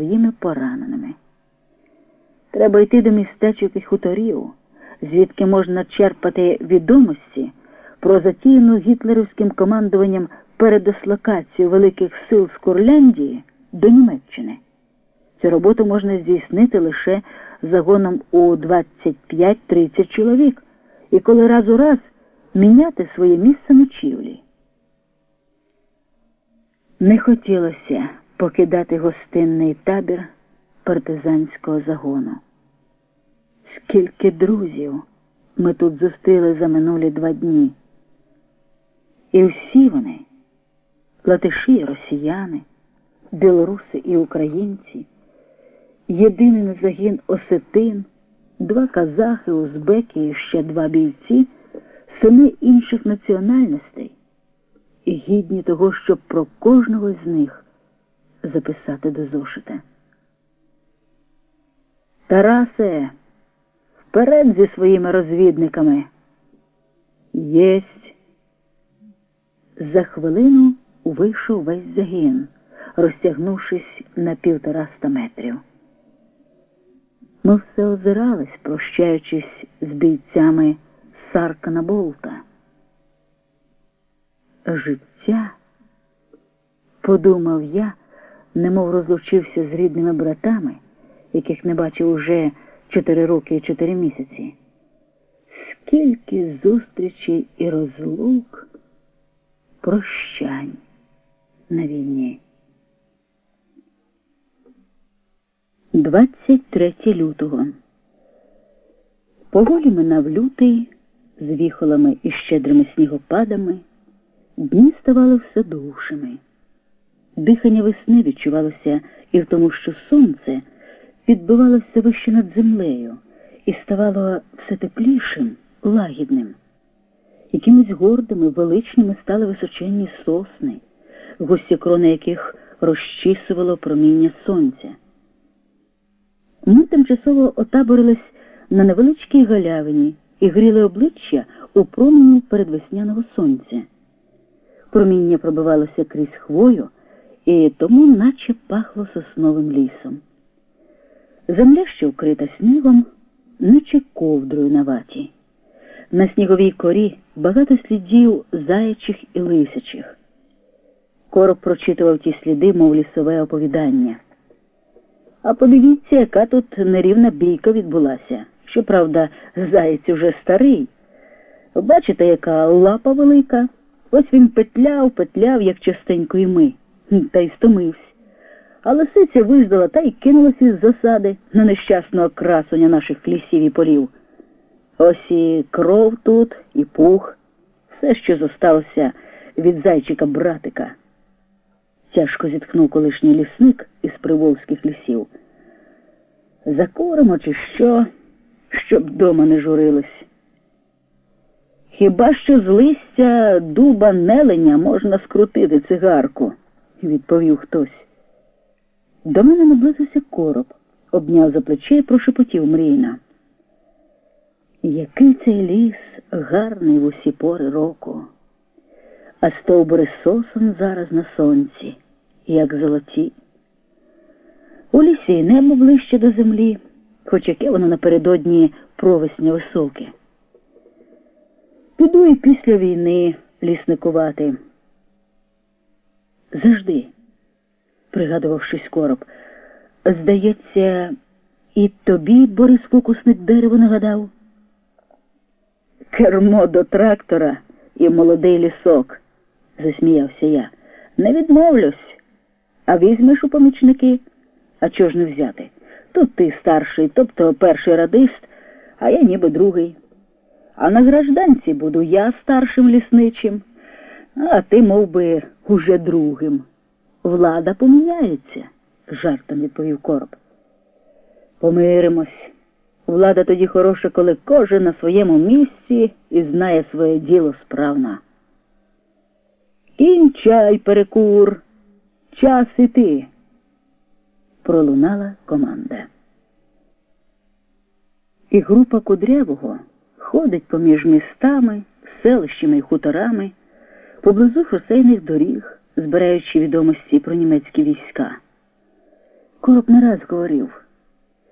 своїми пораненими. Треба йти до містечок і хуторів, звідки можна черпати відомості про затіяну гітлерівським командуванням передислокацію великих сил з Курляндії до Німеччини. Цю роботу можна здійснити лише загоном у 25-30 чоловік і коли раз у раз міняти своє місце ночівлі. Не хотілося покидати гостинний табір партизанського загону. Скільки друзів ми тут зустріли за минулі два дні. І всі вони, латиші і росіяни, білоруси і українці, єдиний загін осетин, два казахи, узбеки і ще два бійці, сини інших національностей, і гідні того, щоб про кожного з них записати до зошита. Тарасе, вперед зі своїми розвідниками. Єсть. За хвилину вийшов весь загін, розтягнувшись на півтораста метрів. Ми все озирались, прощаючись з бійцями Саркана Болта. Життя, подумав я, немов розлучився з рідними братами, яких не бачив уже чотири роки і чотири місяці. Скільки зустрічей і розлук, прощань на війні. 23 лютого. Поволі минав лютий з віхолами і щедрими снігопадами. Дні ставали все довшими. Дихання весни відчувалося і в тому, що сонце підбивалося вище над землею і ставало все теплішим, лагідним. Якимись гордими, величними стали височенні сосни, густі крони яких розчісувало проміння сонця. Ми тимчасово отаборились на невеличкій галявині і гріли обличчя у промені передвесняного сонця. Проміння пробивалося крізь хвою, і тому наче пахло сосновим лісом. Земля, що вкрита снігом, наче ковдрою на ваті. На сніговій корі багато слідів заячих і лисячих. Короб прочитував ті сліди, мов лісове оповідання. А подивіться, яка тут нерівна бійка відбулася. Щоправда, заєць уже старий. Бачите, яка лапа велика. Ось він петляв, петляв, як частенько і ми, та й стомився. А лисиця виждала та й кинулася із засади на нещасного красуня наших лісів і полів. Ось і кров тут, і пух, все, що зосталося від зайчика братика. Тяжко зітхнув колишній лісник із приволзьких лісів. Закуримо, чи що, щоб дома не журились. Хіба що з листя дуба неленя можна скрутити цигарку, відповів хтось. До мене наблизився короб, обняв за плече і прошепотів мрійно. Який цей ліс гарний в усі пори року, а стовбури сосон зараз на сонці, як золоті. У лісі й небо ближче до землі, хоч яке воно напередодні провесня високе. Піду і після війни лісникувати. Завжди, пригадував щось короб, здається, і тобі Борис фокусник дерево нагадав. Кермо до трактора і молодий лісок, засміявся я. Не відмовлюсь, а візьмеш у помічники. А чого ж не взяти? Тут ти старший, тобто перший радист, а я ніби другий. А на гражданці буду я старшим лісничим, а ти мов би, уже другим. Влада поміняється, жартом відповів короб. Помиримось. Влада тоді хороша, коли кожен на своєму місці і знає своє діло справно. Кінчай, перекур, час іти. Пролунала команда. І група кудрявого ходить поміж містами, селищами і хуторами, поблизу шосейних доріг, збираючи відомості про німецькі війська. Короб не раз говорив,